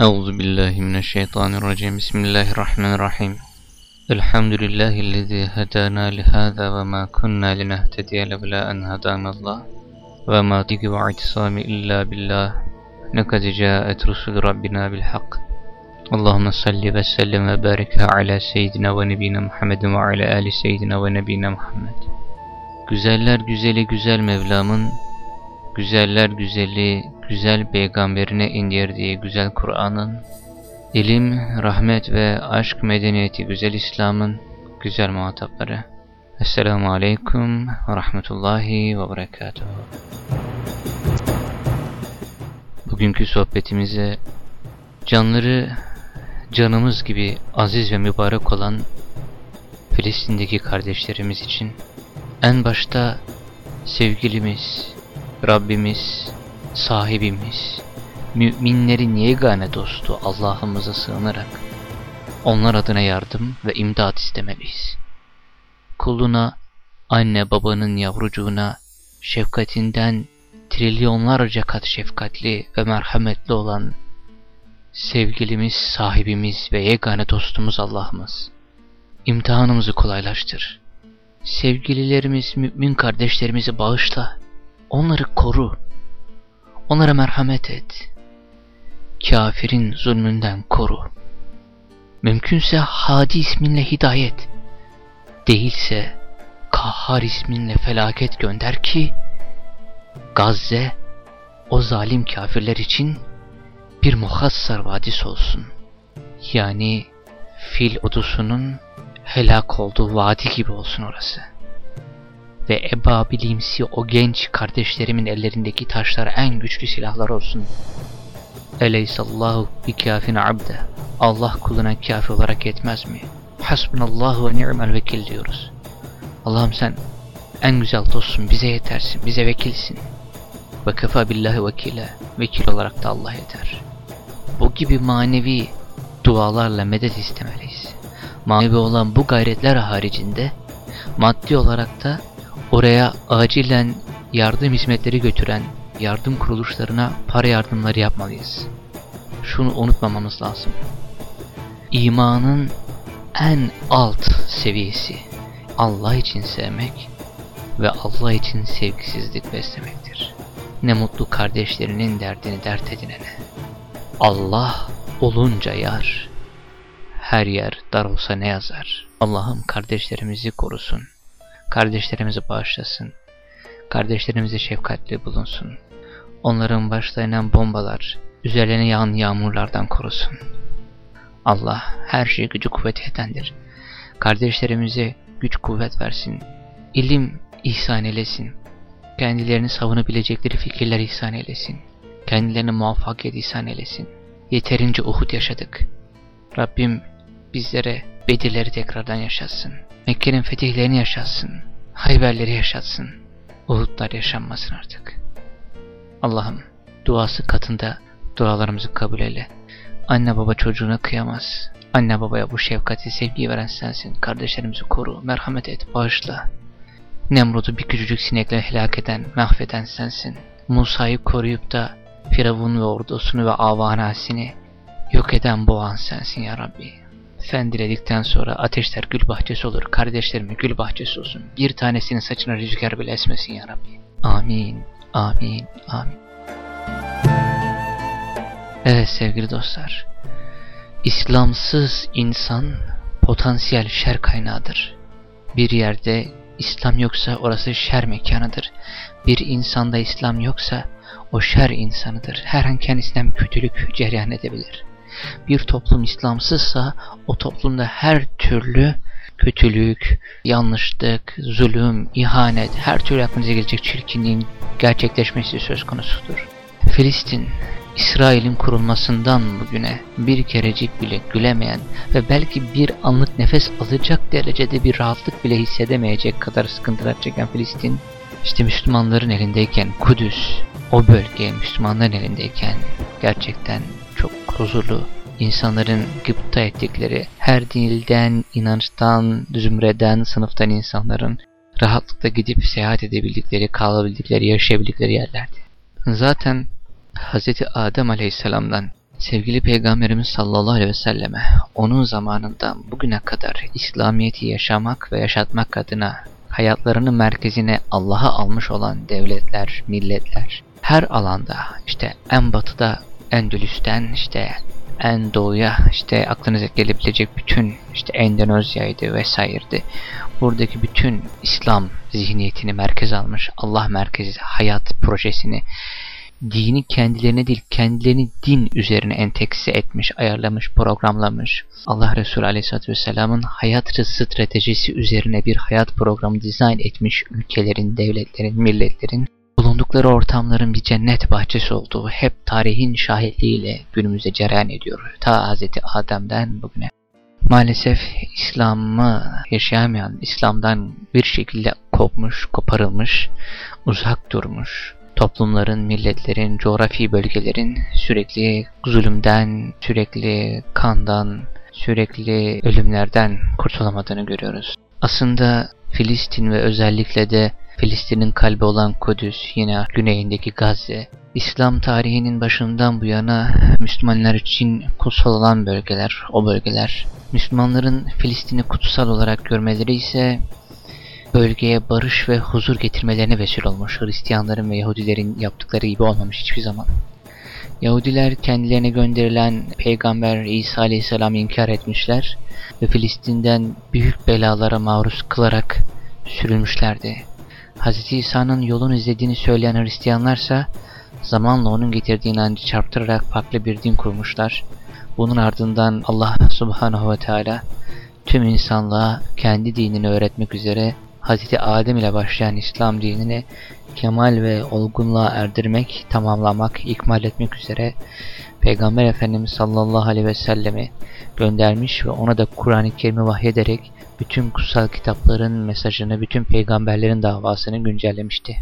أعوذ بالله من الشيطان الرجيم بسم الله الرحمن الرحيم الحمد لله الذي هدانا لهذا وما كنا لنهتدي لولا أن هدانا الله وما تيك واعتصام إلا بالله لقد جاءت رسل ربنا بالحق اللهم صل وسلم وبارك على سيدنا ونبينا محمد وعلى آل سيدنا ونبينا محمد Güzeller güzeli güzel Mevlam'ın, güzeller güzeli güzel peygamberine indirdiği güzel Kur'an'ın, ilim, rahmet ve aşk medeniyeti güzel İslam'ın güzel muhatapları. Esselamu Aleyküm ve Rahmetullahi ve Berekatuhu. Bugünkü sohbetimize canları canımız gibi aziz ve mübarek olan Filistin'deki kardeşlerimiz için en başta sevgilimiz, Rabbimiz, sahibimiz, müminlerin yegane dostu Allah'ımıza sığınarak onlar adına yardım ve imdat istemeliyiz. Kuluna, anne babanın yavrucuğuna şefkatinden trilyonlarca kat şefkatli ve merhametli olan sevgilimiz, sahibimiz ve yegane dostumuz Allah'ımız. İmtihanımızı kolaylaştır. Sevgililerimiz, mümin kardeşlerimizi bağışla. Onları koru. Onlara merhamet et. Kafirin zulmünden koru. Mümkünse Hadi isminle hidayet, değilse Kahhar isminle felaket gönder ki Gazze o zalim kafirler için bir muhassar vadis olsun. Yani fil odusunun helak olduğu vadi gibi olsun orası. Ve ebabilimsi o genç kardeşlerimin ellerindeki taşlar en güçlü silahlar olsun. Eleysallahu bi kafin abde. Allah kuluna kafi olarak yetmez mi? Hasbunallahu ve ni'mel vekil diyoruz. Allah'ım sen en güzel dostsun, bize yetersin, bize vekilsin. Ve kefa billahi vekile, vekil olarak da Allah yeter. Bu gibi manevi dualarla medet istemeliyiz. Manevi olan bu gayretler haricinde, maddi olarak da oraya acilen yardım hizmetleri götüren yardım kuruluşlarına para yardımları yapmalıyız. Şunu unutmamamız lazım. İmanın en alt seviyesi Allah için sevmek ve Allah için sevgisizlik beslemektir. Ne mutlu kardeşlerinin derdini dert edinene. Allah olunca yar, her yer dar olsa ne yazar. Allah'ım kardeşlerimizi korusun, kardeşlerimizi bağışlasın, kardeşlerimize şefkatli bulunsun. Onların başlarına bombalar, üzerlerine yağan yağmurlardan korusun. Allah her şeyi gücü kuvvet edendir. Kardeşlerimize güç kuvvet versin, ilim ihsan eylesin, kendilerini savunabilecekleri fikirler ihsan eylesin, kendilerine muvaffakiyet ihsan eylesin. Yeterince Uhud yaşadık. Rabbim bizlere Bedirleri tekrardan yaşatsın. Mekke'nin fetihlerini yaşatsın. Hayberleri yaşatsın. Uhudlar yaşanmasın artık. Allah'ım duası katında dualarımızı kabul eyle. Anne baba çocuğuna kıyamaz. Anne babaya bu şefkati, sevgiyi veren sensin. Kardeşlerimizi koru, merhamet et, bağışla. Nemrut'u bir küçücük sinekle helak eden, mahveden sensin. Musa'yı koruyup da Firavun ve ordusunu ve avanasini yok eden boğan sensin ya Rabbi. Sen diledikten sonra ateşler gül bahçesi olur, kardeşlerimin gül bahçesi olsun. Bir tanesinin saçına rüzgar bile esmesin ya Rabbi. Amin, amin, amin. Evet sevgili dostlar, İslamsız insan potansiyel şer kaynağıdır. Bir yerde İslam yoksa orası şer mekanıdır. Bir insanda İslam yoksa o şer insanıdır. Her an kendisinden kötülük cereyan edebilir. Bir toplum İslamsızsa o toplumda her türlü kötülük, yanlışlık, zulüm, ihanet, her türlü aklınıza gelecek çirkinliğin gerçekleşmesi söz konusudur. Filistin, İsrail'in kurulmasından bugüne bir kerecik bile gülemeyen ve belki bir anlık nefes alacak derecede bir rahatlık bile hissedemeyecek kadar sıkıntılar çeken Filistin, işte Müslümanların elindeyken Kudüs, o bölge Müslümanların elindeyken gerçekten çok huzurlu, insanların gıpta ettikleri, her dilden, inançtan, zümreden, sınıftan insanların rahatlıkla gidip seyahat edebildikleri, kalabildikleri, yaşayabildikleri yerlerdi. Zaten Hz. Adem Aleyhisselam'dan Sevgili Peygamberimiz sallallahu aleyhi ve selleme onun zamanından bugüne kadar İslamiyet'i yaşamak ve yaşatmak adına hayatlarının merkezine Allah'a almış olan devletler, milletler her alanda işte en batıda Endülüs'ten işte en doğuya işte aklınıza gelebilecek bütün işte Endonezya'ydı vesairedi. Buradaki bütün İslam zihniyetini merkez almış Allah merkezi hayat projesini dini kendilerine değil kendilerini din üzerine entekse etmiş, ayarlamış, programlamış. Allah Resulü Aleyhisselatü Vesselam'ın hayat stratejisi üzerine bir hayat programı dizayn etmiş ülkelerin, devletlerin, milletlerin bulundukları ortamların bir cennet bahçesi olduğu hep tarihin şahitliğiyle günümüze cereyan ediyor. Ta Hz. Adem'den bugüne. Maalesef İslam'ı yaşayamayan, İslam'dan bir şekilde kopmuş, koparılmış, uzak durmuş, toplumların, milletlerin, coğrafi bölgelerin sürekli zulümden, sürekli kandan, sürekli ölümlerden kurtulamadığını görüyoruz. Aslında Filistin ve özellikle de Filistin'in kalbi olan Kudüs, yine güneyindeki Gazze, İslam tarihinin başından bu yana Müslümanlar için kutsal olan bölgeler, o bölgeler. Müslümanların Filistin'i kutsal olarak görmeleri ise bölgeye barış ve huzur getirmelerine vesile olmuş. Hristiyanların ve Yahudilerin yaptıkları gibi olmamış hiçbir zaman. Yahudiler kendilerine gönderilen Peygamber İsa Aleyhisselam inkar etmişler ve Filistin'den büyük belalara maruz kılarak sürülmüşlerdi. Hz. İsa'nın yolunu izlediğini söyleyen Hristiyanlarsa zamanla onun getirdiği inancı çarptırarak farklı bir din kurmuşlar. Bunun ardından Allah subhanahu ve teala tüm insanlığa kendi dinini öğretmek üzere Hz. Adem ile başlayan İslam dinini kemal ve olgunluğa erdirmek, tamamlamak, ikmal etmek üzere Peygamber Efendimiz sallallahu aleyhi ve sellemi göndermiş ve ona da Kur'an-ı Kerim'i vahyederek bütün kutsal kitapların mesajını, bütün peygamberlerin davasını güncellemişti.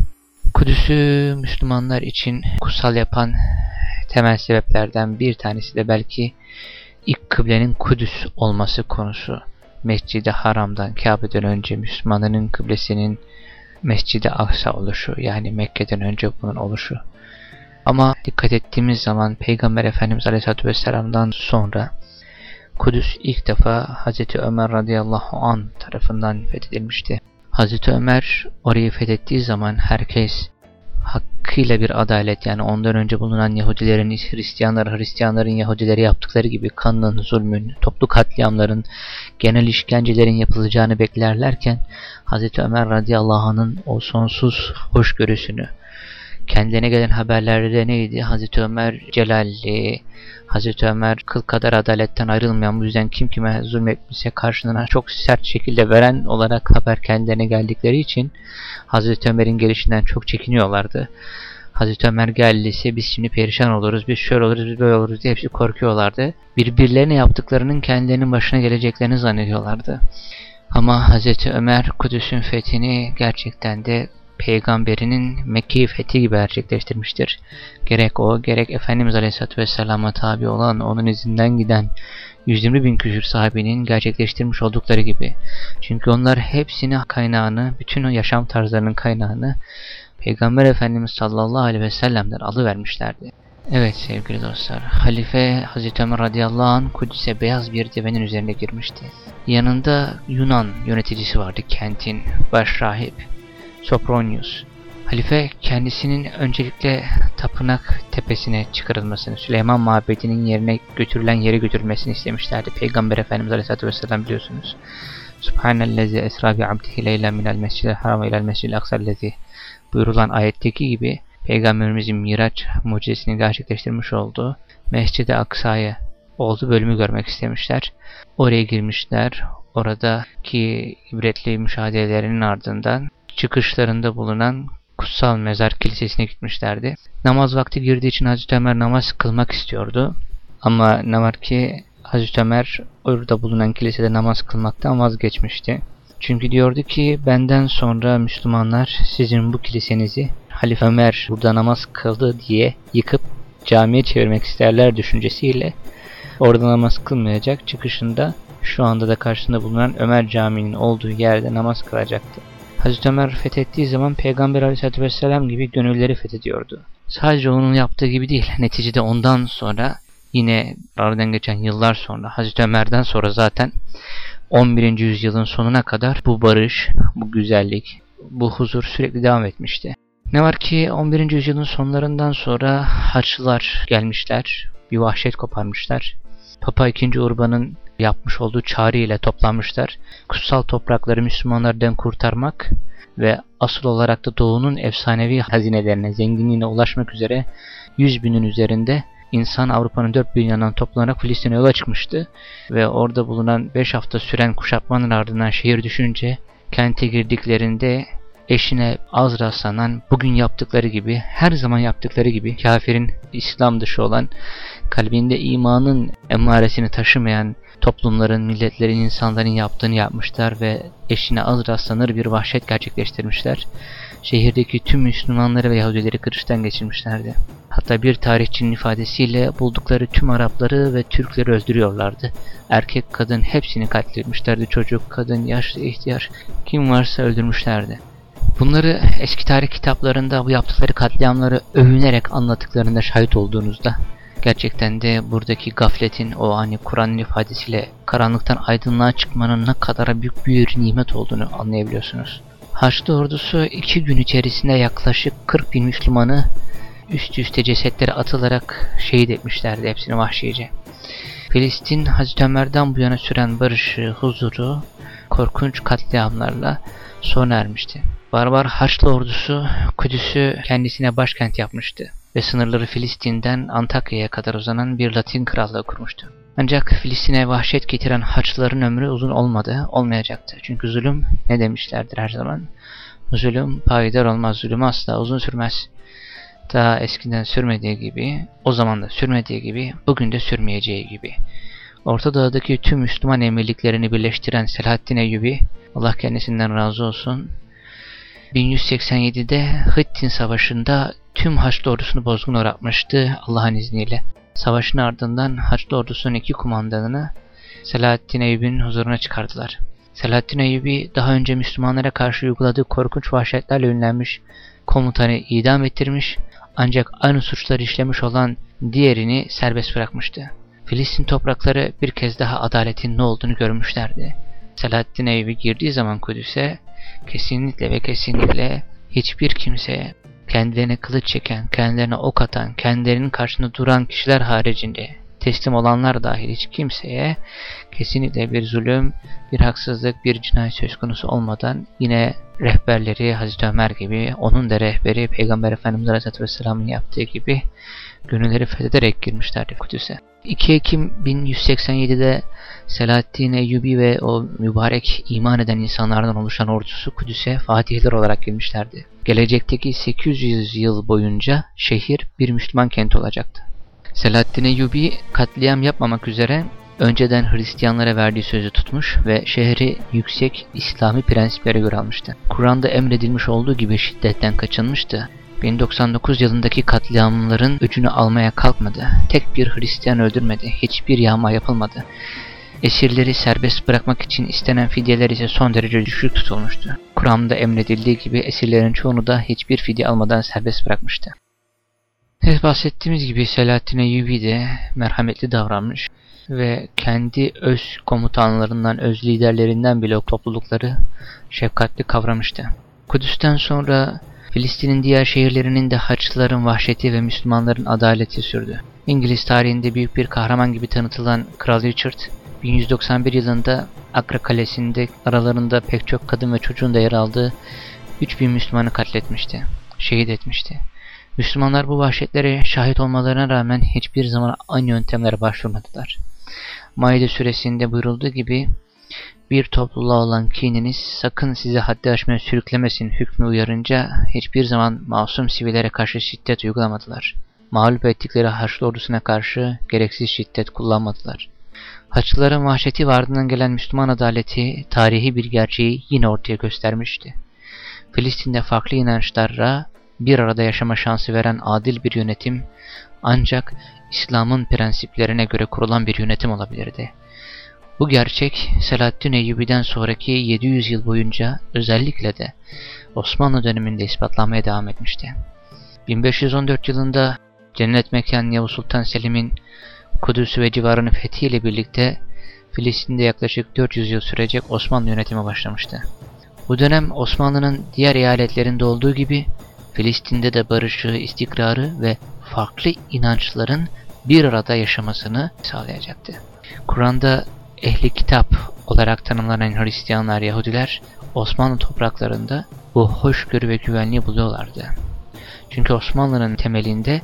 Kudüs'ü Müslümanlar için kutsal yapan temel sebeplerden bir tanesi de belki ilk kıblenin Kudüs olması konusu. Mescid-i Haram'dan, Kabe'den önce Müslümanların kıblesinin Mescid-i Aksa oluşu yani Mekke'den önce bunun oluşu. Ama dikkat ettiğimiz zaman Peygamber Efendimiz Aleyhisselatü Vesselam'dan sonra Kudüs ilk defa Hz. Ömer radıyallahu an tarafından fethedilmişti. Hz. Ömer orayı fethettiği zaman herkes hakkıyla bir adalet yani ondan önce bulunan Yahudilerin, Hristiyanlar, Hristiyanların Yahudileri yaptıkları gibi kanın, zulmün, toplu katliamların, genel işkencelerin yapılacağını beklerlerken Hz. Ömer radıyallahu anh'ın o sonsuz hoşgörüsünü, Kendine gelen haberlerde neydi? Hazreti Ömer celalli, Hazreti Ömer kıl kadar adaletten ayrılmayan bu yüzden kim kime zulmetmişse karşılığına çok sert şekilde veren olarak haber kendilerine geldikleri için Hazreti Ömer'in gelişinden çok çekiniyorlardı. Hazreti Ömer geldiyse biz şimdi perişan oluruz, biz şöyle oluruz, biz böyle oluruz diye hepsi korkuyorlardı. Birbirlerine yaptıklarının kendilerinin başına geleceklerini zannediyorlardı. Ama Hazreti Ömer Kudüs'ün fethini gerçekten de peygamberinin Mekke fethi gibi gerçekleştirmiştir. Gerek o gerek Efendimiz Aleyhisselatü Vesselam'a tabi olan onun izinden giden 120 bin küsür sahabenin gerçekleştirmiş oldukları gibi. Çünkü onlar hepsini kaynağını, bütün o yaşam tarzlarının kaynağını Peygamber Efendimiz sallallahu aleyhi ve sellem'den alıvermişlerdi. Evet sevgili dostlar, Halife Hazreti Ömer radıyallahu anh Kudüs'e beyaz bir devenin üzerine girmişti. Yanında Yunan yöneticisi vardı kentin, baş rahip. Sopronius. Halife kendisinin öncelikle tapınak tepesine çıkarılmasını, Süleyman mabedinin yerine götürülen yere götürülmesini istemişlerdi. Peygamber Efendimiz Aleyhisselatü Vesselam biliyorsunuz. Subhanellezi esra bi abdihi leyla minel mescidil haram ilel mescidil aksallezi buyurulan ayetteki gibi Peygamberimizin Miraç mucizesini gerçekleştirmiş olduğu Mescid-i Aksa'yı olduğu bölümü görmek istemişler. Oraya girmişler. Oradaki ibretli müşahedelerinin ardından çıkışlarında bulunan kutsal mezar kilisesine gitmişlerdi. Namaz vakti girdiği için Hazreti Ömer namaz kılmak istiyordu. Ama ne var ki Hazreti Ömer orada bulunan kilisede namaz kılmaktan vazgeçmişti. Çünkü diyordu ki benden sonra Müslümanlar sizin bu kilisenizi Halife Ömer burada namaz kıldı diye yıkıp camiye çevirmek isterler düşüncesiyle orada namaz kılmayacak çıkışında şu anda da karşısında bulunan Ömer Camii'nin olduğu yerde namaz kılacaktı. Hazreti Ömer fethettiği zaman Peygamber Aleyhisselatü Vesselam gibi gönülleri fethediyordu. Sadece onun yaptığı gibi değil, neticede ondan sonra yine aradan geçen yıllar sonra Hazreti Ömer'den sonra zaten 11. yüzyılın sonuna kadar bu barış, bu güzellik, bu huzur sürekli devam etmişti. Ne var ki 11. yüzyılın sonlarından sonra Haçlılar gelmişler, bir vahşet koparmışlar. Papa II. Urban'ın yapmış olduğu çağrı ile toplanmışlar. Kutsal toprakları Müslümanlardan kurtarmak ve asıl olarak da doğunun efsanevi hazinelerine, zenginliğine ulaşmak üzere 100 binin üzerinde insan Avrupa'nın dört bir yanından toplanarak Filistin'e yola çıkmıştı. Ve orada bulunan 5 hafta süren kuşatmanın ardından şehir düşünce kente girdiklerinde eşine az rastlanan bugün yaptıkları gibi her zaman yaptıkları gibi kafirin İslam dışı olan kalbinde imanın emaresini taşımayan toplumların, milletlerin, insanların yaptığını yapmışlar ve eşine az rastlanır bir vahşet gerçekleştirmişler. Şehirdeki tüm Müslümanları ve Yahudileri kırıştan geçirmişlerdi. Hatta bir tarihçinin ifadesiyle buldukları tüm Arapları ve Türkleri öldürüyorlardı. Erkek, kadın hepsini katletmişlerdi. Çocuk, kadın, yaşlı, ihtiyar kim varsa öldürmüşlerdi. Bunları eski tarih kitaplarında bu yaptıkları katliamları övünerek anlattıklarında şahit olduğunuzda gerçekten de buradaki gafletin o hani Kur'an'ın ifadesiyle karanlıktan aydınlığa çıkmanın ne kadar büyük bir nimet olduğunu anlayabiliyorsunuz. Haçlı ordusu iki gün içerisinde yaklaşık 40 bin Müslümanı üst üste cesetlere atılarak şehit etmişlerdi hepsini vahşice. Filistin Hazreti Ömer'den bu yana süren barışı, huzuru korkunç katliamlarla sona ermişti. Barbar Haçlı ordusu Kudüs'ü kendisine başkent yapmıştı ve sınırları Filistin'den Antakya'ya kadar uzanan bir Latin krallığı kurmuştu. Ancak Filistin'e vahşet getiren Haçlıların ömrü uzun olmadı, olmayacaktı. Çünkü zulüm ne demişlerdir her zaman? Zulüm payidar olmaz, zulüm asla uzun sürmez. Daha eskiden sürmediği gibi, o zaman da sürmediği gibi, bugün de sürmeyeceği gibi. Orta Doğu'daki tüm Müslüman emirliklerini birleştiren Selahaddin Eyyubi, Allah kendisinden razı olsun, 1187'de Hittin Savaşı'nda tüm Haçlı ordusunu bozgun uğratmıştı Allah'ın izniyle. Savaşın ardından Haçlı ordusunun iki kumandanını Selahaddin Eyyubi'nin huzuruna çıkardılar. Selahaddin Eyyubi daha önce Müslümanlara karşı uyguladığı korkunç vahşetlerle ünlenmiş, komutanı idam ettirmiş ancak aynı suçları işlemiş olan diğerini serbest bırakmıştı. Filistin toprakları bir kez daha adaletin ne olduğunu görmüşlerdi. Selahaddin Eyyubi girdiği zaman Kudüs'e kesinlikle ve kesinlikle hiçbir kimseye kendilerine kılıç çeken, kendilerine ok atan, kendilerinin karşısında duran kişiler haricinde teslim olanlar dahil hiç kimseye kesinlikle bir zulüm, bir haksızlık, bir cinayet söz konusu olmadan yine rehberleri Hazreti Ömer gibi, onun da rehberi Peygamber Efendimiz Aleyhisselatü Vesselam'ın yaptığı gibi gönülleri fethederek girmişlerdi Kudüs'e. 2 Ekim 1187'de Selahaddin Eyyubi ve o mübarek iman eden insanlardan oluşan ordusu Kudüs'e fatihler olarak girmişlerdi. Gelecekteki 800 yıl boyunca şehir bir Müslüman kent olacaktı. Selahaddin Eyyubi katliam yapmamak üzere önceden Hristiyanlara verdiği sözü tutmuş ve şehri yüksek İslami prensiplere göre almıştı. Kur'an'da emredilmiş olduğu gibi şiddetten kaçınmıştı 1099 yılındaki katliamların öcünü almaya kalkmadı. Tek bir Hristiyan öldürmedi. Hiçbir yağma yapılmadı. Esirleri serbest bırakmak için istenen fidyeler ise son derece düşük tutulmuştu. Kur'an'da emredildiği gibi esirlerin çoğunu da hiçbir fidye almadan serbest bırakmıştı. Evet bahsettiğimiz gibi Selahattin Eyyubi de merhametli davranmış ve kendi öz komutanlarından, öz liderlerinden bile o toplulukları şefkatli kavramıştı. Kudüs'ten sonra Filistin'in diğer şehirlerinin de Haçlıların vahşeti ve Müslümanların adaleti sürdü. İngiliz tarihinde büyük bir kahraman gibi tanıtılan Kral Richard, 1191 yılında Akra Kalesi'nde aralarında pek çok kadın ve çocuğun da yer aldığı 3000 Müslümanı katletmişti, şehit etmişti. Müslümanlar bu vahşetlere şahit olmalarına rağmen hiçbir zaman aynı yöntemlere başvurmadılar. Maide suresinde buyurulduğu gibi bir topluluğa olan kininiz sakın sizi haddi aşmaya sürüklemesin hükmü uyarınca hiçbir zaman masum sivillere karşı şiddet uygulamadılar. Mağlup ettikleri Haçlı ordusuna karşı gereksiz şiddet kullanmadılar. Haçlıların vahşeti ve ardından gelen Müslüman adaleti tarihi bir gerçeği yine ortaya göstermişti. Filistin'de farklı inançlarla bir arada yaşama şansı veren adil bir yönetim ancak İslam'ın prensiplerine göre kurulan bir yönetim olabilirdi. Bu gerçek Selahaddin Eyyubi'den sonraki 700 yıl boyunca özellikle de Osmanlı döneminde ispatlanmaya devam etmişti. 1514 yılında cennet mekan Yavuz Sultan Selim'in Kudüs ve civarının fethiyle birlikte Filistin'de yaklaşık 400 yıl sürecek Osmanlı yönetimi başlamıştı. Bu dönem Osmanlı'nın diğer eyaletlerinde olduğu gibi Filistin'de de barışı, istikrarı ve farklı inançların bir arada yaşamasını sağlayacaktı. Kur'an'da ehli kitap olarak tanımlanan Hristiyanlar, Yahudiler Osmanlı topraklarında bu hoşgörü ve güvenliği buluyorlardı. Çünkü Osmanlı'nın temelinde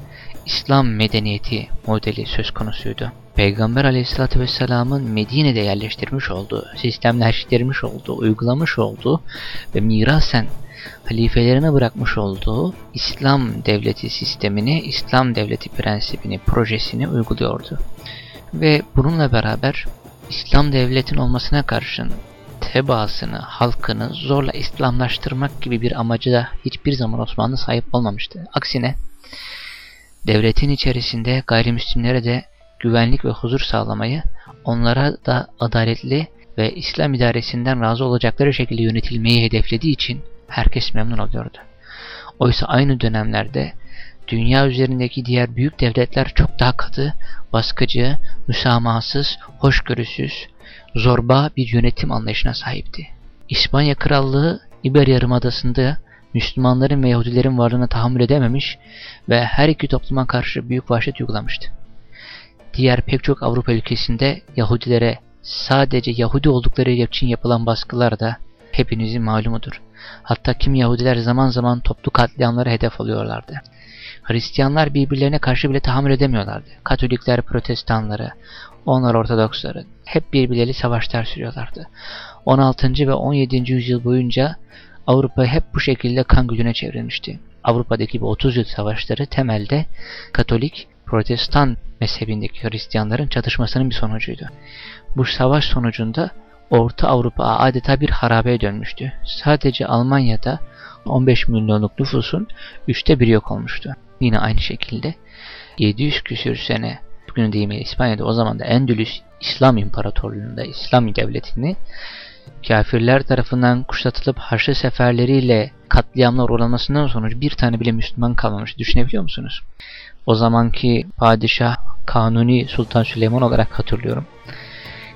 İslam medeniyeti modeli söz konusuydu. Peygamber aleyhissalatü vesselamın Medine'de yerleştirmiş olduğu, sistemleştirmiş olduğu, uygulamış olduğu ve mirasen halifelerine bırakmış olduğu İslam devleti sistemini, İslam devleti prensibini, projesini uyguluyordu. Ve bununla beraber İslam devletin olmasına karşın tebaasını, halkını zorla İslamlaştırmak gibi bir amacı da hiçbir zaman Osmanlı sahip olmamıştı. Aksine devletin içerisinde gayrimüslimlere de güvenlik ve huzur sağlamayı, onlara da adaletli ve İslam idaresinden razı olacakları şekilde yönetilmeyi hedeflediği için herkes memnun oluyordu. Oysa aynı dönemlerde dünya üzerindeki diğer büyük devletler çok daha katı, baskıcı, müsamahasız, hoşgörüsüz, zorba bir yönetim anlayışına sahipti. İspanya Krallığı İber Yarımadası'nda Müslümanların ve Yahudilerin varlığına tahammül edememiş ve her iki topluma karşı büyük vahşet uygulamıştı. Diğer pek çok Avrupa ülkesinde Yahudilere sadece Yahudi oldukları için yapılan baskılar da hepinizin malumudur. Hatta kim Yahudiler zaman zaman toplu katliamlara hedef alıyorlardı. Hristiyanlar birbirlerine karşı bile tahammül edemiyorlardı. Katolikler protestanları, onlar Ortodoksları hep birbirleriyle savaşlar sürüyorlardı. 16. ve 17. yüzyıl boyunca Avrupa hep bu şekilde kan gölüne çevrilmişti. Avrupa'daki bu 30 yıl savaşları temelde Katolik, Protestan mezhebindeki Hristiyanların çatışmasının bir sonucuydu. Bu savaş sonucunda Orta Avrupa adeta bir harabeye dönmüştü. Sadece Almanya'da 15 milyonluk nüfusun üçte biri yok olmuştu. Yine aynı şekilde 700 küsür sene bugün deyimiyle İspanya'da o zaman da Endülüs İslam İmparatorluğu'nda İslam devletini kafirler tarafından kuşatılıp Haçlı seferleriyle katliamlar uğramasından sonucu bir tane bile Müslüman kalmamış. Düşünebiliyor musunuz? O zamanki padişah Kanuni Sultan Süleyman olarak hatırlıyorum.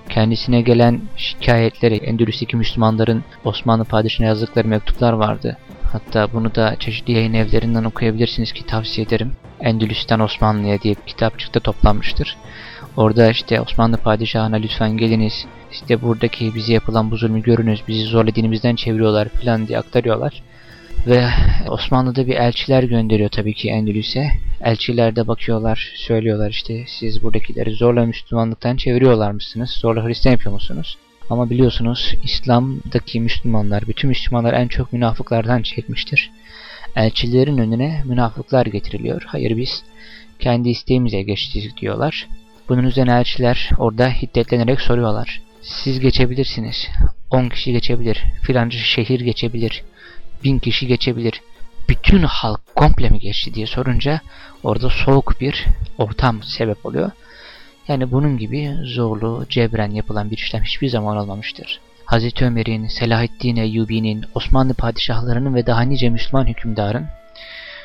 Kendisine gelen şikayetleri, Endülüs'teki Müslümanların Osmanlı padişahına yazdıkları mektuplar vardı. Hatta bunu da çeşitli yayın evlerinden okuyabilirsiniz ki tavsiye ederim. Endülüs'ten Osmanlı'ya diye bir kitapçıkta toplanmıştır. Orada işte Osmanlı padişahına lütfen geliniz, işte buradaki bize yapılan bu zulmü görünüz, bizi zorla çeviriyorlar falan diye aktarıyorlar. Ve Osmanlı'da bir elçiler gönderiyor tabii ki Endülüs'e. Elçiler de bakıyorlar, söylüyorlar işte siz buradakileri zorla Müslümanlıktan çeviriyorlar mısınız? Zorla Hristiyan yapıyor musunuz? Ama biliyorsunuz İslam'daki Müslümanlar, bütün Müslümanlar en çok münafıklardan çekmiştir. Elçilerin önüne münafıklar getiriliyor. Hayır biz kendi isteğimize geçtik diyorlar. Bunun üzerine elçiler orada hiddetlenerek soruyorlar. Siz geçebilirsiniz. 10 kişi geçebilir. Filancı şehir geçebilir. Bin kişi geçebilir. Bütün halk komple mi geçti diye sorunca orada soğuk bir ortam sebep oluyor. Yani bunun gibi zorlu, cebren yapılan bir işlem hiçbir zaman olmamıştır. Hazreti Ömer'in, Selahaddin Eyyubi'nin, Osmanlı padişahlarının ve daha nice Müslüman hükümdarın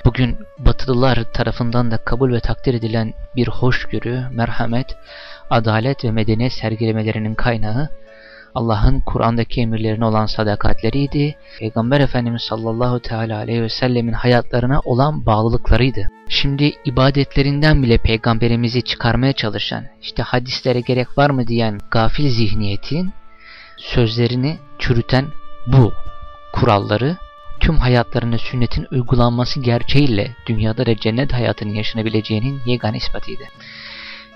bugün Batılılar tarafından da kabul ve takdir edilen bir hoşgörü, merhamet, adalet ve medeniyet sergilemelerinin kaynağı Allah'ın Kur'an'daki emirlerine olan sadakatleriydi. Peygamber Efendimiz sallallahu teala aleyhi ve sellemin hayatlarına olan bağlılıklarıydı. Şimdi ibadetlerinden bile peygamberimizi çıkarmaya çalışan, işte hadislere gerek var mı diyen gafil zihniyetin sözlerini çürüten bu kuralları tüm hayatlarına sünnetin uygulanması gerçeğiyle dünyada da cennet hayatının yaşanabileceğinin yegane ispatıydı.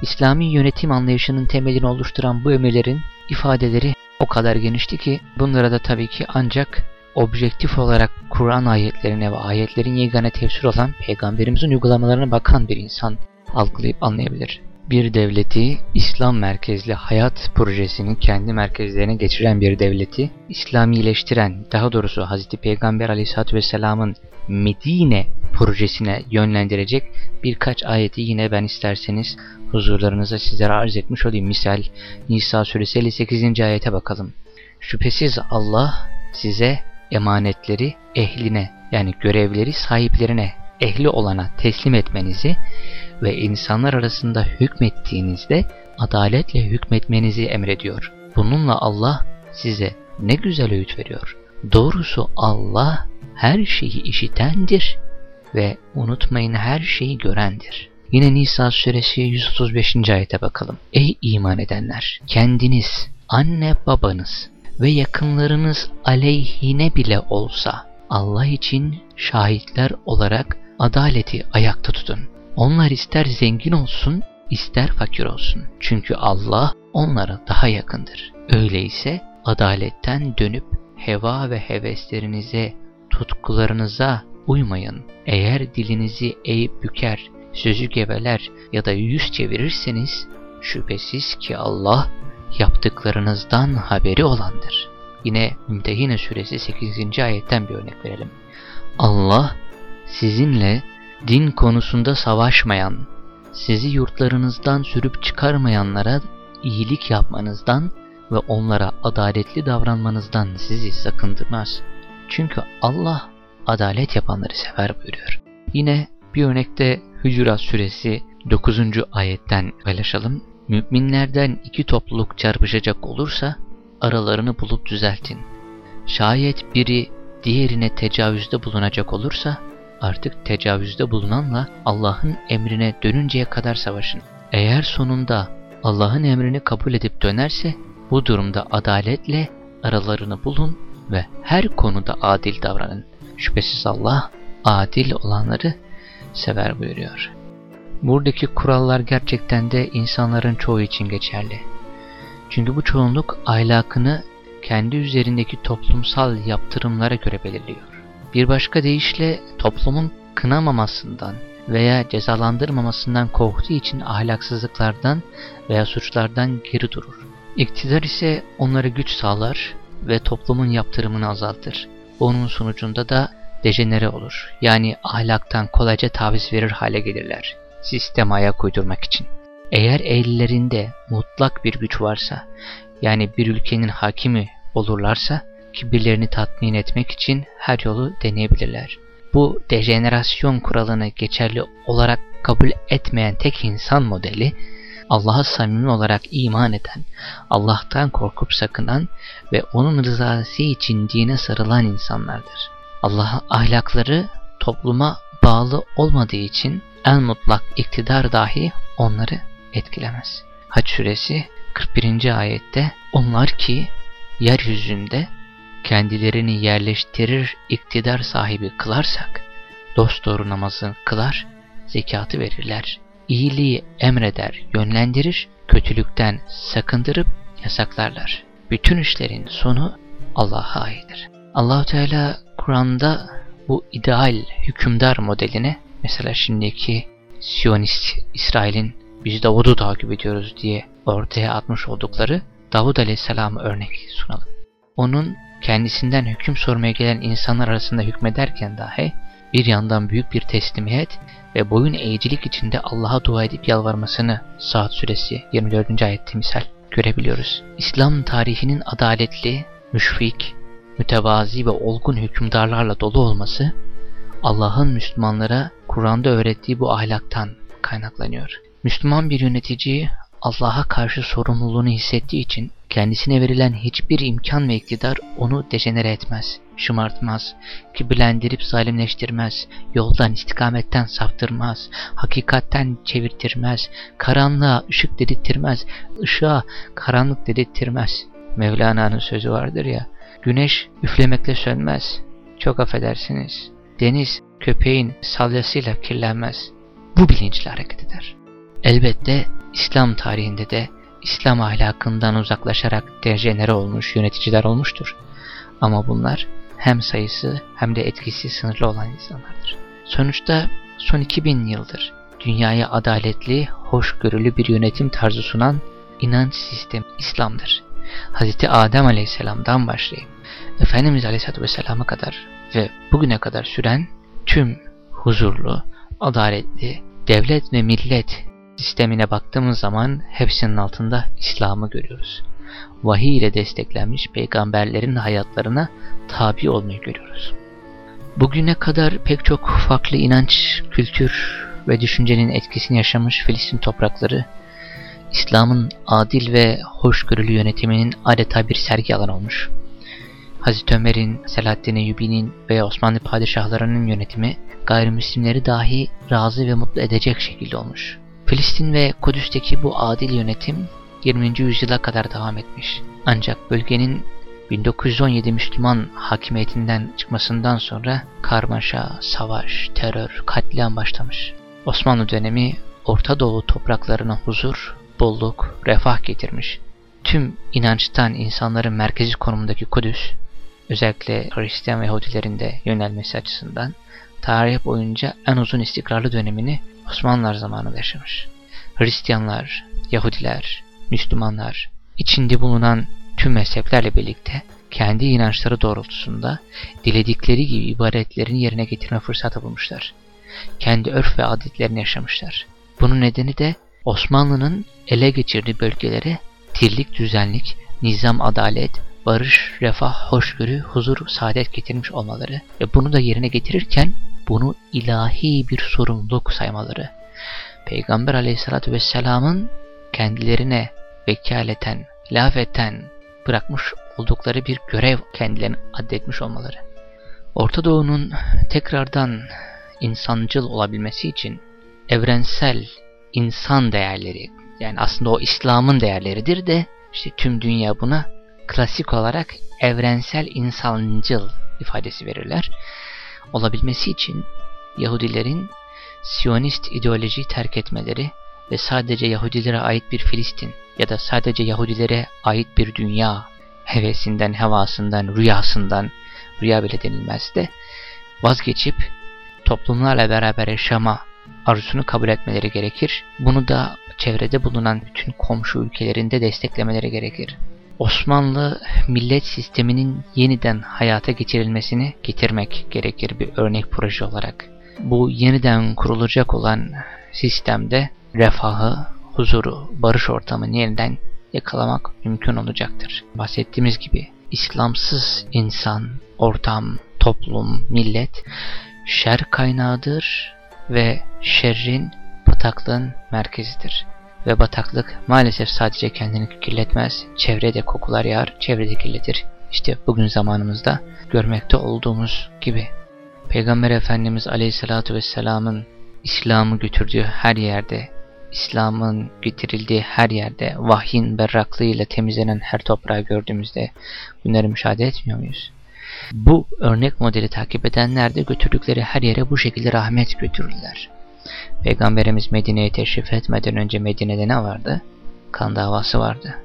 İslami yönetim anlayışının temelini oluşturan bu emirlerin ifadeleri o kadar genişti ki bunlara da tabii ki ancak objektif olarak Kur'an ayetlerine ve ayetlerin yegane tefsir olan peygamberimizin uygulamalarına bakan bir insan algılayıp anlayabilir. Bir devleti İslam merkezli hayat projesini kendi merkezlerine geçiren bir devleti İslamileştiren, daha doğrusu Hz. Peygamber aleyhissalatü vesselamın Medine projesine yönlendirecek birkaç ayeti yine ben isterseniz huzurlarınıza sizlere arz etmiş olayım. Misal Nisa suresi 58. ayete bakalım. Şüphesiz Allah size emanetleri ehline yani görevleri sahiplerine ehli olana teslim etmenizi ve insanlar arasında hükmettiğinizde adaletle hükmetmenizi emrediyor. Bununla Allah size ne güzel öğüt veriyor. Doğrusu Allah her şeyi işitendir ve unutmayın her şeyi görendir. Yine Nisa suresi 135. ayete bakalım. Ey iman edenler! Kendiniz, anne babanız ve yakınlarınız aleyhine bile olsa Allah için şahitler olarak adaleti ayakta tutun. Onlar ister zengin olsun, ister fakir olsun. Çünkü Allah onlara daha yakındır. Öyleyse adaletten dönüp heva ve heveslerinize, tutkularınıza uymayın. Eğer dilinizi eğip büker, sözü geveler ya da yüz çevirirseniz şüphesiz ki Allah yaptıklarınızdan haberi olandır. Yine Mümtehine suresi 8. ayetten bir örnek verelim. Allah sizinle din konusunda savaşmayan, sizi yurtlarınızdan sürüp çıkarmayanlara iyilik yapmanızdan ve onlara adaletli davranmanızdan sizi sakındırmaz. Çünkü Allah adalet yapanları sever buyuruyor. Yine bir örnekte Hücurat suresi 9. ayetten paylaşalım. Müminlerden iki topluluk çarpışacak olursa aralarını bulup düzeltin. Şayet biri diğerine tecavüzde bulunacak olursa artık tecavüzde bulunanla Allah'ın emrine dönünceye kadar savaşın. Eğer sonunda Allah'ın emrini kabul edip dönerse bu durumda adaletle aralarını bulun ve her konuda adil davranın. Şüphesiz Allah adil olanları sever buyuruyor. Buradaki kurallar gerçekten de insanların çoğu için geçerli. Çünkü bu çoğunluk ahlakını kendi üzerindeki toplumsal yaptırımlara göre belirliyor. Bir başka deyişle toplumun kınamamasından veya cezalandırmamasından korktuğu için ahlaksızlıklardan veya suçlardan geri durur. İktidar ise onlara güç sağlar ve toplumun yaptırımını azaltır. Onun sonucunda da dejenere olur. Yani ahlaktan kolayca taviz verir hale gelirler. Sisteme ayak uydurmak için. Eğer ellerinde mutlak bir güç varsa, yani bir ülkenin hakimi olurlarsa, kibirlerini tatmin etmek için her yolu deneyebilirler. Bu dejenerasyon kuralını geçerli olarak kabul etmeyen tek insan modeli, Allah'a samimi olarak iman eden, Allah'tan korkup sakınan ve onun rızası için dine sarılan insanlardır. Allah ahlakları topluma bağlı olmadığı için en mutlak iktidar dahi onları etkilemez. Haç suresi 41. ayette onlar ki yeryüzünde kendilerini yerleştirir iktidar sahibi kılarsak dosdoğru namazı kılar, zekatı verirler. İyiliği emreder, yönlendirir, kötülükten sakındırıp yasaklarlar. Bütün işlerin sonu Allah'a aittir. Allahu Teala Kur'an'da bu ideal hükümdar modeline mesela şimdiki Siyonist İsrail'in biz Davud'u takip ediyoruz diye ortaya atmış oldukları Davud Aleyhisselam'a örnek sunalım. Onun kendisinden hüküm sormaya gelen insanlar arasında hükmederken dahi bir yandan büyük bir teslimiyet ve boyun eğicilik içinde Allah'a dua edip yalvarmasını Saat suresi 24. ayette misal görebiliyoruz. İslam tarihinin adaletli, müşfik, mütevazi ve olgun hükümdarlarla dolu olması Allah'ın Müslümanlara Kur'an'da öğrettiği bu ahlaktan kaynaklanıyor. Müslüman bir yönetici Allah'a karşı sorumluluğunu hissettiği için kendisine verilen hiçbir imkan ve iktidar onu dejenere etmez, şımartmaz, kibirlendirip zalimleştirmez, yoldan istikametten saptırmaz, hakikatten çevirtirmez, karanlığa ışık dedirttirmez, ışığa karanlık dedirttirmez. Mevlana'nın sözü vardır ya, güneş üflemekle sönmez, çok affedersiniz, deniz köpeğin salyasıyla kirlenmez. Bu bilinçle hareket eder. Elbette İslam tarihinde de İslam ahlakından uzaklaşarak dejenere olmuş yöneticiler olmuştur. Ama bunlar hem sayısı hem de etkisi sınırlı olan insanlardır. Sonuçta son 2000 yıldır dünyaya adaletli, hoşgörülü bir yönetim tarzı sunan inanç sistemi İslam'dır. Hz. Adem Aleyhisselam'dan başlayıp Efendimiz Aleyhisselatü Vesselam'a kadar ve bugüne kadar süren tüm huzurlu, adaletli, devlet ve millet sistemine baktığımız zaman hepsinin altında İslam'ı görüyoruz. Vahiy ile desteklenmiş peygamberlerin hayatlarına tabi olmayı görüyoruz. Bugüne kadar pek çok farklı inanç, kültür ve düşüncenin etkisini yaşamış Filistin toprakları, İslam'ın adil ve hoşgörülü yönetiminin adeta bir sergi alanı olmuş. Hazreti Ömer'in, Selahaddin Eyyubi'nin ve Osmanlı padişahlarının yönetimi gayrimüslimleri dahi razı ve mutlu edecek şekilde olmuş. Filistin ve Kudüs'teki bu adil yönetim 20. yüzyıla kadar devam etmiş. Ancak bölgenin 1917 Müslüman hakimiyetinden çıkmasından sonra karmaşa, savaş, terör, katliam başlamış. Osmanlı dönemi Orta Doğu topraklarına huzur, bolluk, refah getirmiş. Tüm inançtan insanların merkezi konumundaki Kudüs, özellikle Hristiyan ve Yahudilerin de yönelmesi açısından tarih boyunca en uzun istikrarlı dönemini Osmanlılar zamanında yaşamış. Hristiyanlar, Yahudiler, Müslümanlar, içinde bulunan tüm mezheplerle birlikte kendi inançları doğrultusunda diledikleri gibi ibadetlerini yerine getirme fırsatı bulmuşlar. Kendi örf ve adetlerini yaşamışlar. Bunun nedeni de Osmanlı'nın ele geçirdiği bölgelere dirlik, düzenlik, nizam, adalet, barış, refah, hoşgörü, huzur, saadet getirmiş olmaları ve bunu da yerine getirirken bunu ilahi bir sorumluluk saymaları. Peygamber aleyhissalatü vesselamın kendilerine vekaleten, lafeten bırakmış oldukları bir görev kendilerine addetmiş olmaları. Orta Doğu'nun tekrardan insancıl olabilmesi için evrensel insan değerleri yani aslında o İslam'ın değerleridir de işte tüm dünya buna klasik olarak evrensel insancıl ifadesi verirler. Olabilmesi için Yahudilerin Siyonist ideolojiyi terk etmeleri ve sadece Yahudilere ait bir Filistin ya da sadece Yahudilere ait bir dünya hevesinden, hevasından, rüyasından, rüya bile denilmez de vazgeçip toplumlarla beraber yaşama arzusunu kabul etmeleri gerekir. Bunu da çevrede bulunan bütün komşu ülkelerinde desteklemeleri gerekir. Osmanlı millet sisteminin yeniden hayata geçirilmesini getirmek gerekir bir örnek proje olarak. Bu yeniden kurulacak olan sistemde refahı, huzuru, barış ortamını yeniden yakalamak mümkün olacaktır. Bahsettiğimiz gibi İslamsız insan, ortam, toplum, millet şer kaynağıdır ve şerrin bataklığın merkezidir. Ve bataklık maalesef sadece kendini kirletmez, çevrede kokular yağar, çevrede kirletir. İşte bugün zamanımızda görmekte olduğumuz gibi. Peygamber Efendimiz Aleyhisselatü Vesselam'ın İslam'ı götürdüğü her yerde, İslam'ın getirildiği her yerde, vahyin berraklığıyla temizlenen her toprağı gördüğümüzde bunları müşahede etmiyor muyuz? Bu örnek modeli takip edenler de götürdükleri her yere bu şekilde rahmet götürürler. Peygamberimiz Medine'ye teşrif etmeden önce Medine'de ne vardı? Kan davası vardı.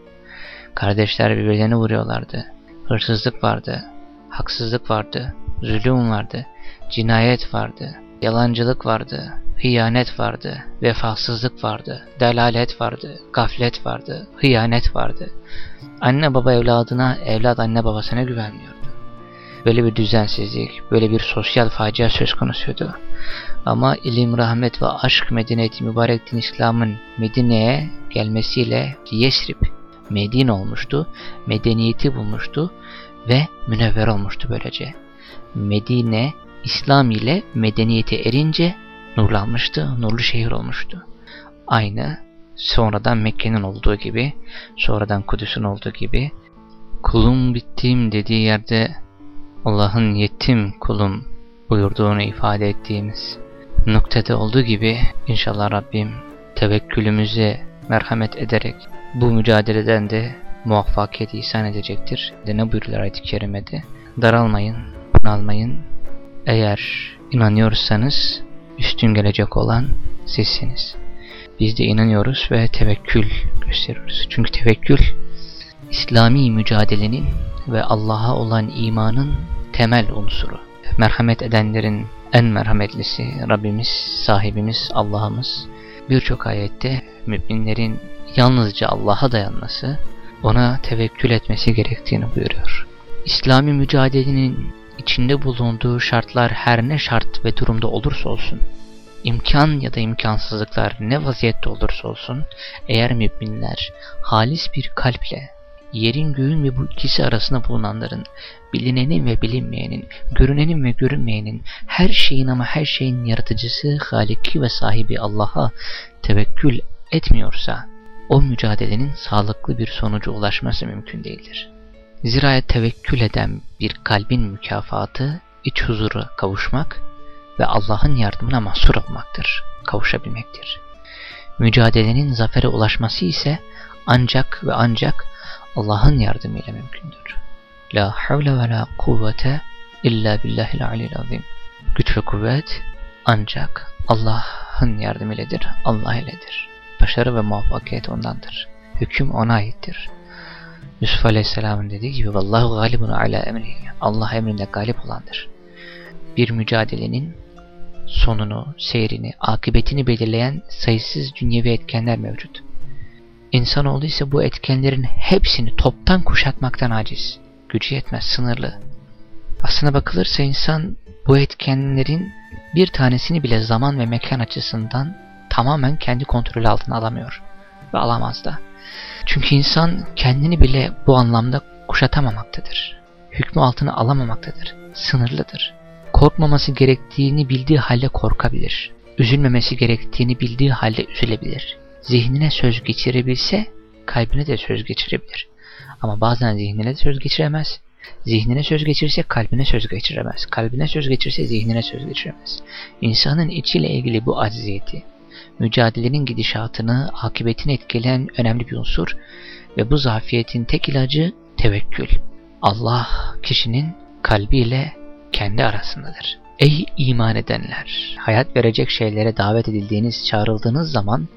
Kardeşler birbirlerini vuruyorlardı. Hırsızlık vardı. Haksızlık vardı. Zulüm vardı. Cinayet vardı. Yalancılık vardı. Hıyanet vardı. Vefasızlık vardı. Delalet vardı. Gaflet vardı. Hıyanet vardı. Anne baba evladına, evlat anne babasına güvenmiyordu. Böyle bir düzensizlik, böyle bir sosyal facia söz konusuydu. Ama ilim, rahmet ve aşk medeniyeti mübarek din İslam'ın Medine'ye gelmesiyle Yesrib Medine olmuştu, medeniyeti bulmuştu ve münevver olmuştu böylece. Medine İslam ile medeniyeti erince nurlanmıştı, nurlu şehir olmuştu. Aynı sonradan Mekke'nin olduğu gibi, sonradan Kudüs'ün olduğu gibi kulum bittiğim dediği yerde Allah'ın yetim kulum buyurduğunu ifade ettiğimiz noktada olduğu gibi inşallah Rabbim tevekkülümüze merhamet ederek bu mücadeleden de muvaffakiyet ihsan edecektir. De ne buyuruyor ayet-i kerimede? Daralmayın, bunalmayın. Eğer inanıyorsanız üstün gelecek olan sizsiniz. Biz de inanıyoruz ve tevekkül gösteriyoruz. Çünkü tevekkül İslami mücadelenin ve Allah'a olan imanın temel unsuru. Merhamet edenlerin en merhametlisi Rabbimiz, sahibimiz, Allah'ımız birçok ayette müminlerin yalnızca Allah'a dayanması, ona tevekkül etmesi gerektiğini buyuruyor. İslami mücadelenin içinde bulunduğu şartlar her ne şart ve durumda olursa olsun, imkan ya da imkansızlıklar ne vaziyette olursa olsun, eğer müminler halis bir kalple yerin göğün ve bu ikisi arasında bulunanların, bilinenin ve bilinmeyenin, görünenin ve görünmeyenin, her şeyin ama her şeyin yaratıcısı, haliki ve sahibi Allah'a tevekkül etmiyorsa, o mücadelenin sağlıklı bir sonuca ulaşması mümkün değildir. Zira tevekkül eden bir kalbin mükafatı, iç huzura kavuşmak ve Allah'ın yardımına mahsur olmaktır, kavuşabilmektir. Mücadelenin zafere ulaşması ise ancak ve ancak Allah'ın yardımıyla mümkündür. La havle ve la kuvvete illa billahil alil azim. Güç ve kuvvet ancak Allah'ın yardımıyledir, Allah iledir. Başarı ve muvaffakiyet ondandır. Hüküm ona aittir. Yusuf Aleyhisselam'ın dediği gibi Vallahu galibun ala emrihi. Allah emrinde galip olandır. Bir mücadelenin sonunu, seyrini, akıbetini belirleyen sayısız dünyevi etkenler mevcut. İnsanoğlu ise bu etkenlerin hepsini toptan kuşatmaktan aciz. Gücü yetmez, sınırlı. Aslına bakılırsa insan bu etkenlerin bir tanesini bile zaman ve mekan açısından tamamen kendi kontrolü altına alamıyor. Ve alamaz da. Çünkü insan kendini bile bu anlamda kuşatamamaktadır. Hükmü altına alamamaktadır. Sınırlıdır. Korkmaması gerektiğini bildiği halde korkabilir. Üzülmemesi gerektiğini bildiği halde üzülebilir. Zihnine söz geçirebilse kalbine de söz geçirebilir. Ama bazen zihnine de söz geçiremez. Zihnine söz geçirse kalbine söz geçiremez. Kalbine söz geçirse zihnine söz geçiremez. İnsanın içiyle ilgili bu acziyeti, mücadelenin gidişatını, akıbetini etkileyen önemli bir unsur ve bu zafiyetin tek ilacı tevekkül. Allah kişinin kalbiyle kendi arasındadır. Ey iman edenler! Hayat verecek şeylere davet edildiğiniz, çağrıldığınız zaman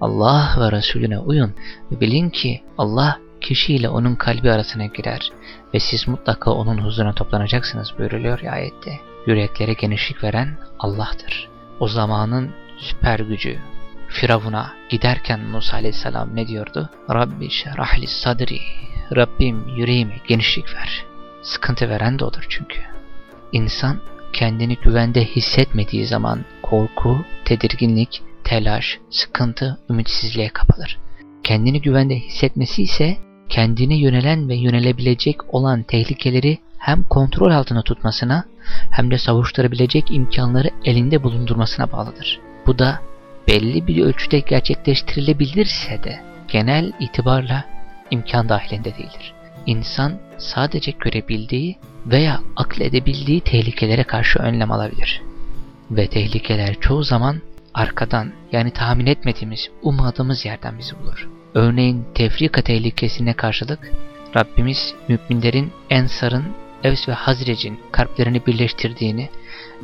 Allah ve Resulüne uyun ve bilin ki Allah kişiyle onun kalbi arasına girer ve siz mutlaka onun huzuruna toplanacaksınız buyuruluyor ya ayette. Yüreklere genişlik veren Allah'tır. O zamanın süper gücü Firavun'a giderken Musa aleyhisselam ne diyordu? Rabbi şerahli sadri Rabbim yüreğime genişlik ver. Sıkıntı veren de odur çünkü. İnsan kendini güvende hissetmediği zaman korku, tedirginlik, telaş, sıkıntı, ümitsizliğe kapılır. Kendini güvende hissetmesi ise kendine yönelen ve yönelebilecek olan tehlikeleri hem kontrol altına tutmasına hem de savuşturabilecek imkanları elinde bulundurmasına bağlıdır. Bu da belli bir ölçüde gerçekleştirilebilirse de genel itibarla imkan dahilinde değildir. İnsan sadece görebildiği veya akıl edebildiği tehlikelere karşı önlem alabilir. Ve tehlikeler çoğu zaman arkadan yani tahmin etmediğimiz, ummadığımız yerden bizi bulur. Örneğin tefrika tehlikesine karşılık Rabbimiz müminlerin Ensar'ın Evs ve Hazrec'in kalplerini birleştirdiğini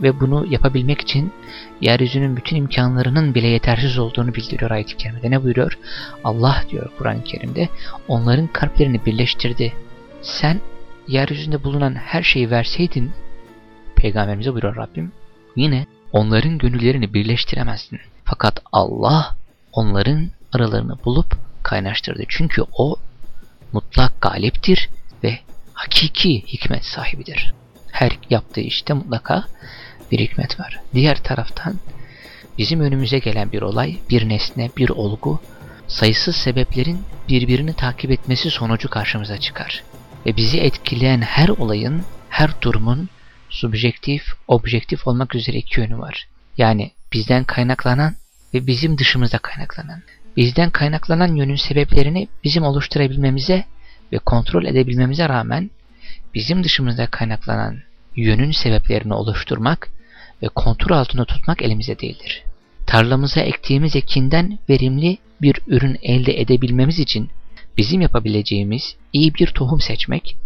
ve bunu yapabilmek için yeryüzünün bütün imkanlarının bile yetersiz olduğunu bildiriyor ayet-i kerimede. Ne buyuruyor? Allah diyor Kur'an-ı Kerim'de onların kalplerini birleştirdi. Sen yeryüzünde bulunan her şeyi verseydin Peygamberimize buyuruyor Rabbim yine onların gönüllerini birleştiremezdin. Fakat Allah onların aralarını bulup kaynaştırdı. Çünkü o mutlak galiptir ve hakiki hikmet sahibidir. Her yaptığı işte mutlaka bir hikmet var. Diğer taraftan bizim önümüze gelen bir olay, bir nesne, bir olgu sayısız sebeplerin birbirini takip etmesi sonucu karşımıza çıkar. Ve bizi etkileyen her olayın, her durumun subjektif, objektif olmak üzere iki yönü var. Yani bizden kaynaklanan ve bizim dışımızda kaynaklanan. Bizden kaynaklanan yönün sebeplerini bizim oluşturabilmemize ve kontrol edebilmemize rağmen bizim dışımızda kaynaklanan yönün sebeplerini oluşturmak ve kontrol altında tutmak elimize değildir. Tarlamıza ektiğimiz ekinden verimli bir ürün elde edebilmemiz için bizim yapabileceğimiz iyi bir tohum seçmek,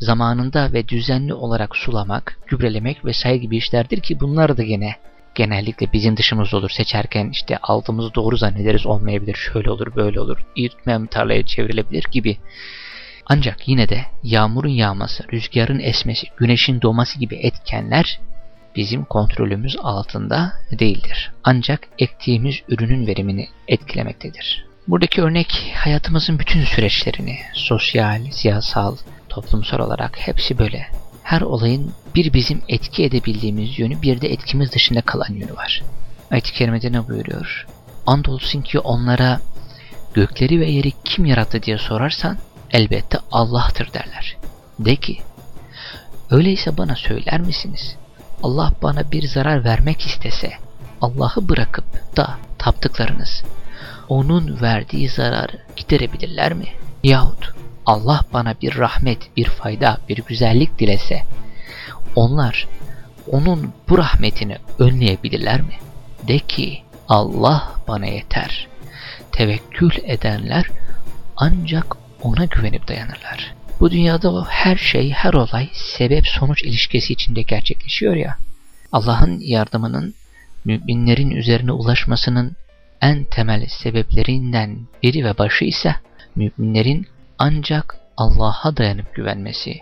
zamanında ve düzenli olarak sulamak, gübrelemek vesaire gibi işlerdir ki bunlar da gene genellikle bizim dışımızda olur. Seçerken işte aldığımızı doğru zannederiz olmayabilir, şöyle olur, böyle olur, bir tarlaya çevrilebilir gibi. Ancak yine de yağmurun yağması, rüzgarın esmesi, güneşin doğması gibi etkenler bizim kontrolümüz altında değildir. Ancak ektiğimiz ürünün verimini etkilemektedir. Buradaki örnek hayatımızın bütün süreçlerini, sosyal, siyasal, toplumsal olarak hepsi böyle. Her olayın bir bizim etki edebildiğimiz yönü bir de etkimiz dışında kalan yönü var. Ayet-i Kerime'de ne buyuruyor? Andolsun ki onlara gökleri ve yeri kim yarattı diye sorarsan elbette Allah'tır derler. De ki, öyleyse bana söyler misiniz? Allah bana bir zarar vermek istese, Allah'ı bırakıp da taptıklarınız, onun verdiği zararı giderebilirler mi? Yahut Allah bana bir rahmet, bir fayda, bir güzellik dilese, onlar onun bu rahmetini önleyebilirler mi? De ki Allah bana yeter. Tevekkül edenler ancak ona güvenip dayanırlar. Bu dünyada her şey, her olay sebep sonuç ilişkisi içinde gerçekleşiyor ya. Allah'ın yardımının müminlerin üzerine ulaşmasının en temel sebeplerinden biri ve başı ise müminlerin ancak Allah'a dayanıp güvenmesi.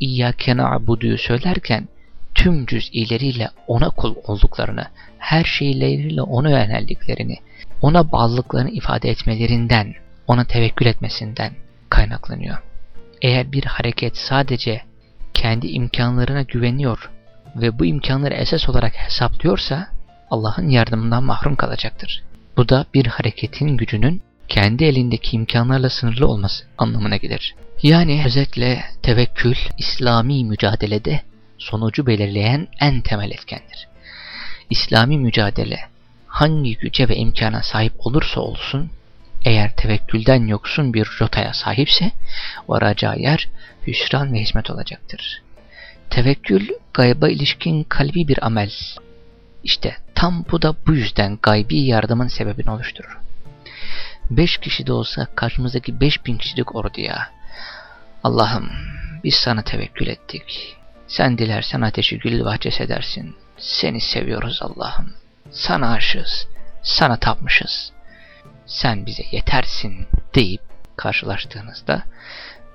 İyyâke na'budu'yu söylerken tüm cüz'ileriyle ona kul olduklarını, her şeyleriyle ona yöneldiklerini, ona bağlılıklarını ifade etmelerinden, ona tevekkül etmesinden kaynaklanıyor. Eğer bir hareket sadece kendi imkanlarına güveniyor ve bu imkanları esas olarak hesaplıyorsa Allah'ın yardımından mahrum kalacaktır. Bu da bir hareketin gücünün kendi elindeki imkanlarla sınırlı olması anlamına gelir. Yani özetle tevekkül İslami mücadelede sonucu belirleyen en temel etkendir. İslami mücadele hangi güce ve imkana sahip olursa olsun eğer tevekkülden yoksun bir rotaya sahipse varacağı yer hüsran ve hizmet olacaktır. Tevekkül gayba ilişkin kalbi bir amel. İşte tam bu da bu yüzden gaybi yardımın sebebini oluşturur. Beş kişi de olsa karşımızdaki beş bin kişilik orduya Allah'ım biz sana tevekkül ettik. Sen dilersen ateşi gül bahçesi edersin. Seni seviyoruz Allah'ım. Sana aşığız. Sana tapmışız. Sen bize yetersin deyip karşılaştığınızda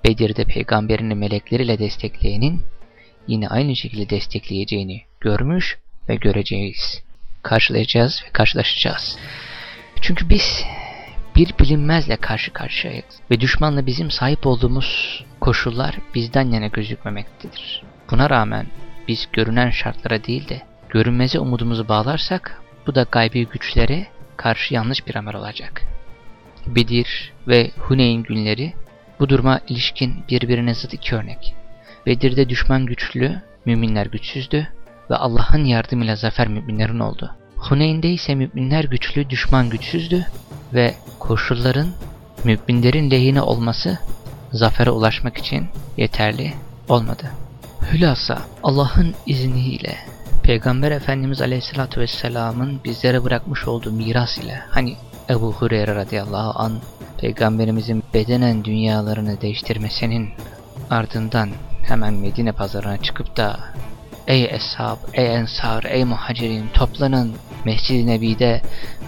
Bedir'de peygamberini melekleriyle destekleyenin yine aynı şekilde destekleyeceğini görmüş ve göreceğiz. Karşılayacağız ve karşılaşacağız. Çünkü biz bir bilinmezle karşı karşıyayız ve düşmanla bizim sahip olduğumuz koşullar bizden yana gözükmemektedir. Buna rağmen biz görünen şartlara değil de görünmeze umudumuzu bağlarsak bu da gaybi güçlere karşı yanlış bir amel olacak. Bedir ve Huneyn günleri bu duruma ilişkin birbirine zıt iki örnek. Bedir'de düşman güçlü, müminler güçsüzdü ve Allah'ın yardımıyla zafer müminlerin oldu. Huneyn'de ise müminler güçlü, düşman güçsüzdü ve koşulların müminlerin lehine olması zafere ulaşmak için yeterli olmadı. Hülasa Allah'ın izniyle Peygamber Efendimiz Aleyhisselatü Vesselam'ın bizlere bırakmış olduğu miras ile hani Ebu Hureyre radıyallahu an Peygamberimizin bedenen dünyalarını değiştirmesinin ardından hemen Medine pazarına çıkıp da Ey eshab, ey ensar, ey muhacirin toplanın Mescid-i Nebi'de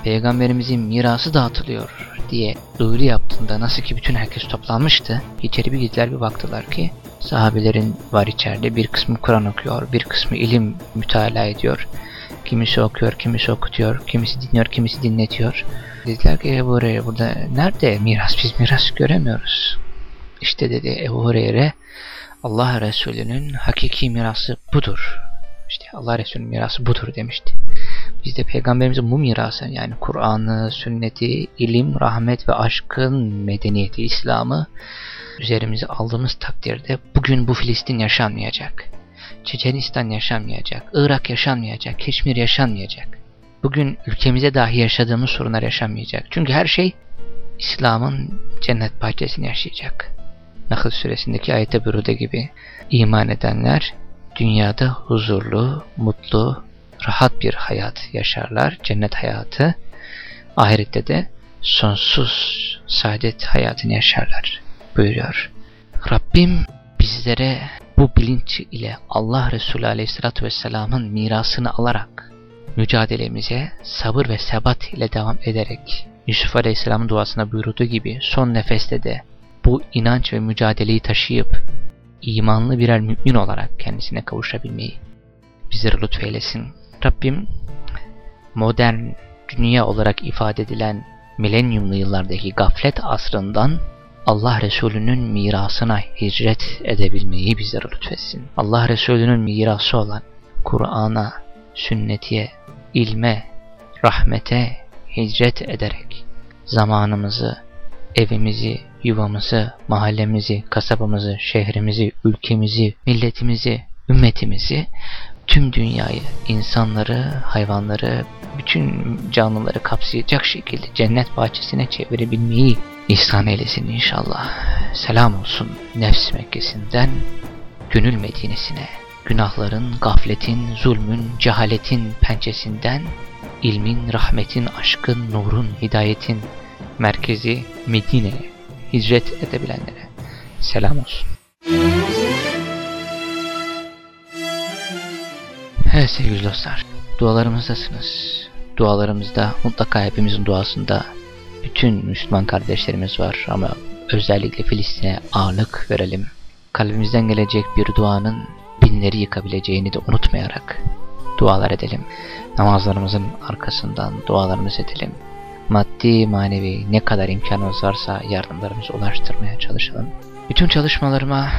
Peygamberimizin mirası dağıtılıyor diye duyuru yaptığında nasıl ki bütün herkes toplanmıştı. İçeri bir gittiler bir baktılar ki sahabelerin var içeride bir kısmı Kur'an okuyor, bir kısmı ilim mütalaa ediyor. Kimisi okuyor, kimisi okutuyor, kimisi dinliyor, kimisi dinletiyor. Dediler ki Ebu Hureyre burada nerede miras? Biz miras göremiyoruz. İşte dedi Ebu Hureyre Allah Resulü'nün hakiki mirası budur. İşte Allah Resulü'nün mirası budur demişti. Biz de peygamberimizin bu mirası yani Kur'an'ı, sünneti, ilim, rahmet ve aşkın medeniyeti, İslam'ı üzerimize aldığımız takdirde bugün bu Filistin yaşanmayacak. Çeçenistan yaşanmayacak, Irak yaşanmayacak, Keşmir yaşanmayacak. Bugün ülkemize dahi yaşadığımız sorunlar yaşanmayacak. Çünkü her şey İslam'ın cennet bahçesini yaşayacak. Nahl suresindeki ayete buyurduğu gibi iman edenler dünyada huzurlu, mutlu, rahat bir hayat yaşarlar, cennet hayatı. Ahirette de sonsuz saadet hayatını yaşarlar buyuruyor. Rabbim bizlere bu bilinç ile Allah Resulü Aleyhisselatü Vesselam'ın mirasını alarak mücadelemize sabır ve sebat ile devam ederek Yusuf Aleyhisselam'ın duasına buyurduğu gibi son nefeste de bu inanç ve mücadeleyi taşıyıp imanlı birer mümin olarak kendisine kavuşabilmeyi bizlere lütfeylesin. Rabbim modern dünya olarak ifade edilen milenyumlu yıllardaki gaflet asrından Allah Resulü'nün mirasına hicret edebilmeyi bizlere lütfetsin. Allah Resulü'nün mirası olan Kur'an'a, sünnetiye, ilme, rahmete hicret ederek zamanımızı, evimizi, yuvamızı, mahallemizi, kasabamızı, şehrimizi, ülkemizi, milletimizi, ümmetimizi, tüm dünyayı, insanları, hayvanları, bütün canlıları kapsayacak şekilde cennet bahçesine çevirebilmeyi ihsan eylesin inşallah. Selam olsun nefs Mekkesi'nden gönül Medine'sine. Günahların, gafletin, zulmün, cehaletin pençesinden ilmin, rahmetin, aşkın, nurun, hidayetin merkezi Medine'ye hicret edebilenlere selam olsun. Evet sevgili dostlar, dualarımızdasınız. Dualarımızda mutlaka hepimizin duasında bütün Müslüman kardeşlerimiz var ama özellikle Filistin'e ağırlık verelim. Kalbimizden gelecek bir duanın binleri yıkabileceğini de unutmayarak dualar edelim. Namazlarımızın arkasından dualarımızı edelim. Maddi, manevi ne kadar imkanımız varsa yardımlarımızı ulaştırmaya çalışalım. Bütün çalışmalarıma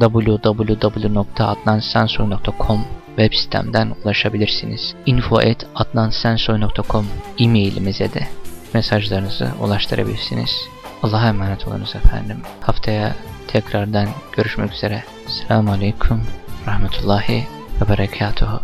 www.adnansensoy.com web sitemden ulaşabilirsiniz. info.adnansensoy.com e-mailimize de mesajlarınızı ulaştırabilirsiniz. Allah'a emanet olunuz efendim. Haftaya tekrardan görüşmek üzere. Selamun Aleyküm Rahmetullahi ve Berekatuhu.